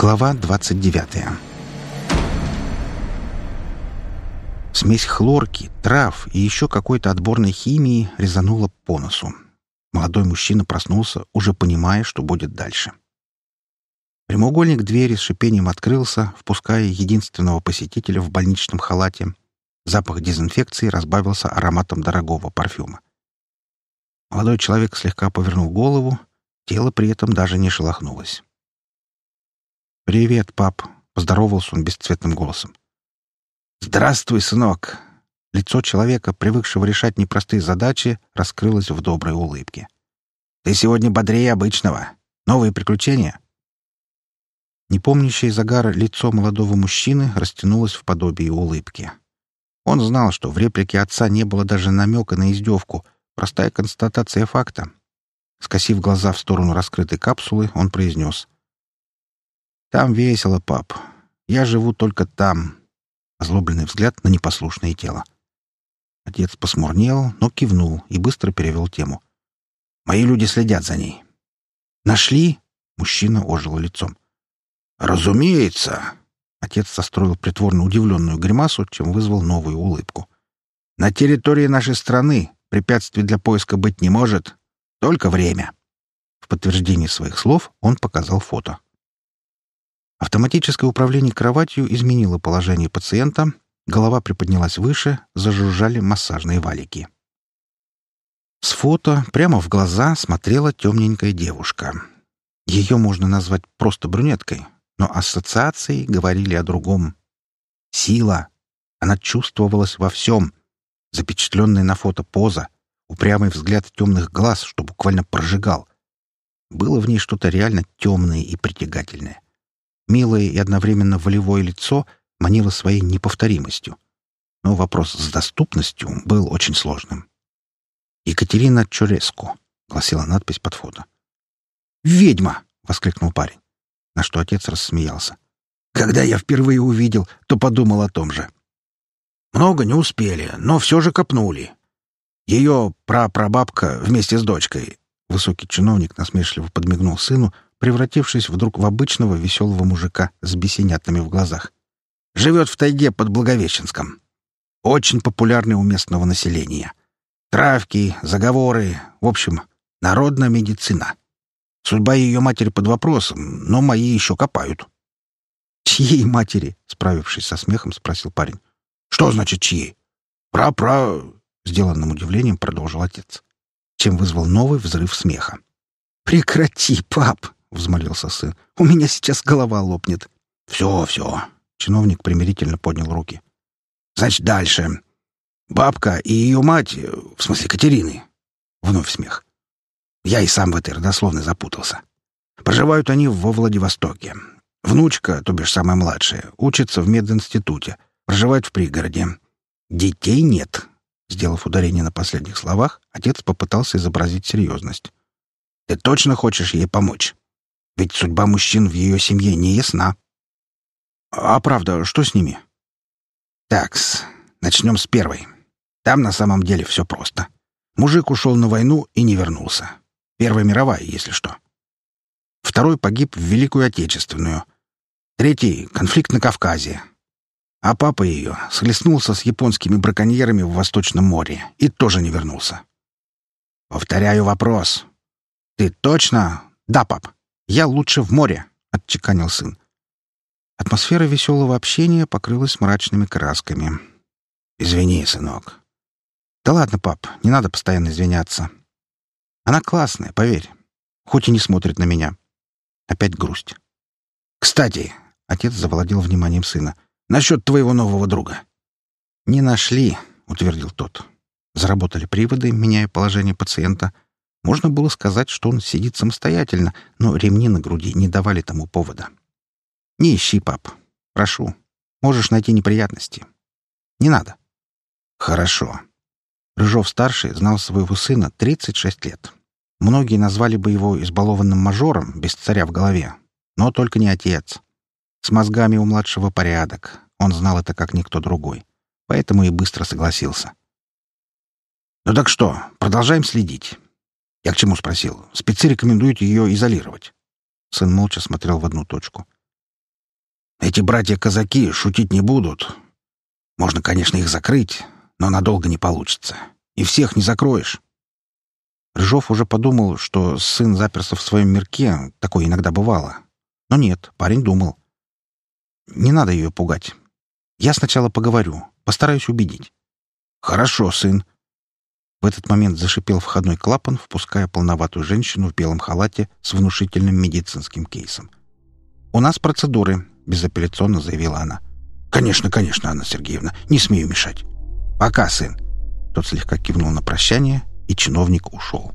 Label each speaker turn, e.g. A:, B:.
A: Глава 29 Смесь хлорки, трав и еще какой-то отборной химии резанула по носу. Молодой мужчина проснулся, уже понимая, что будет дальше. Прямоугольник двери с шипением открылся, впуская единственного посетителя в больничном халате. Запах дезинфекции разбавился ароматом дорогого парфюма. Молодой человек слегка повернул голову, тело при этом даже не шелохнулось. «Привет, пап!» — поздоровался он бесцветным голосом. «Здравствуй, сынок!» Лицо человека, привыкшего решать непростые задачи, раскрылось в доброй улыбке. «Ты сегодня бодрее обычного. Новые приключения?» Непомнящее загара лицо молодого мужчины растянулось в подобии улыбки. Он знал, что в реплике отца не было даже намека на издевку, простая констатация факта. Скосив глаза в сторону раскрытой капсулы, он произнес — там весело, пап. Я живу только там. Озлобленный взгляд на непослушное тело. Отец посмурнел, но кивнул и быстро перевел тему. Мои люди следят за ней. Нашли? Мужчина ожил лицом. Разумеется. Отец состроил притворно удивленную гримасу, чем вызвал новую улыбку. На территории нашей страны препятствий для поиска быть не может. Только время. В подтверждение своих слов он показал фото. Автоматическое управление кроватью изменило положение пациента, голова приподнялась выше, зажужжали массажные валики. С фото прямо в глаза смотрела темненькая девушка. Ее можно назвать просто брюнеткой, но ассоциации говорили о другом. Сила. Она чувствовалась во всем. Запечатленная на фото поза, упрямый взгляд темных глаз, что буквально прожигал. Было в ней что-то реально темное и притягательное. Милое и одновременно волевое лицо манило своей неповторимостью. Но вопрос с доступностью был очень сложным. «Екатерина Чуреску», — гласила надпись под фото. «Ведьма!» — воскликнул парень, на что отец рассмеялся. «Когда я впервые увидел, то подумал о том же. Много не успели, но все же копнули. Ее прапрабабка вместе с дочкой...» Высокий чиновник насмешливо подмигнул сыну, превратившись вдруг в обычного веселого мужика с бесенятами в глазах. Живет в тайге под Благовещенском. Очень популярный у местного населения. Травки, заговоры, в общем, народная медицина. Судьба ее матери под вопросом, но мои еще копают. «Чьей матери?» — справившись со смехом, спросил парень. «Что значит чьей?» «Пра-пра...» — сделанным удивлением продолжил отец, чем вызвал новый взрыв смеха. «Прекрати, пап!» — взмолился сын. «У меня сейчас голова лопнет». «Все, все». Чиновник примирительно поднял руки. «Значит, дальше. Бабка и ее мать, в смысле Катерины». Вновь смех. Я и сам в этой родословной запутался. Проживают они во Владивостоке. Внучка, то бишь самая младшая, учится в мединституте, проживает в пригороде. Детей нет. Сделав ударение на последних словах, отец попытался изобразить серьезность. «Ты точно хочешь ей помочь?» Ведь судьба мужчин в ее семье не ясна. А правда, что с ними? Такс, начнем с первой. Там на самом деле все просто. Мужик ушел на войну и не вернулся. Первая мировая, если что. Второй погиб в Великую Отечественную. Третий — конфликт на Кавказе. А папа ее схлестнулся с японскими браконьерами в Восточном море и тоже не вернулся. Повторяю вопрос. Ты точно? Да, пап. «Я лучше в море», — отчеканил сын. Атмосфера веселого общения покрылась мрачными красками. «Извини, сынок». «Да ладно, пап, не надо постоянно извиняться. Она классная, поверь. Хоть и не смотрит на меня». Опять грусть. «Кстати», — отец завладел вниманием сына, — «насчет твоего нового друга». «Не нашли», — утвердил тот. Заработали приводы, меняя положение пациента — можно было сказать, что он сидит самостоятельно, но ремни на груди не давали тому повода. «Не ищи, пап. Прошу. Можешь найти неприятности. Не надо». «Хорошо». Рыжов-старший знал своего сына 36 лет. Многие назвали бы его избалованным мажором, без царя в голове. Но только не отец. С мозгами у младшего порядок. Он знал это как никто другой. Поэтому и быстро согласился. «Ну так что, продолжаем следить. «Я к чему спросил? Спецы рекомендуют ее изолировать». Сын молча смотрел в одну точку. Эти братья-казаки шутить не будут. Можно, конечно, их закрыть, но надолго не получится. И всех не закроешь. Рыжов уже подумал, что сын заперся в своем мирке, такое иногда бывало. Но нет, парень думал. Не надо ее пугать. Я сначала поговорю, постараюсь убедить. «Хорошо, сын». В этот момент зашипел входной клапан, впуская полноватую женщину в белом халате с внушительным медицинским кейсом. «У нас процедуры», — безапелляционно заявила она. «Конечно, конечно, Анна Сергеевна, не смею мешать. Пока, сын». Тот слегка кивнул на прощание, и чиновник ушел.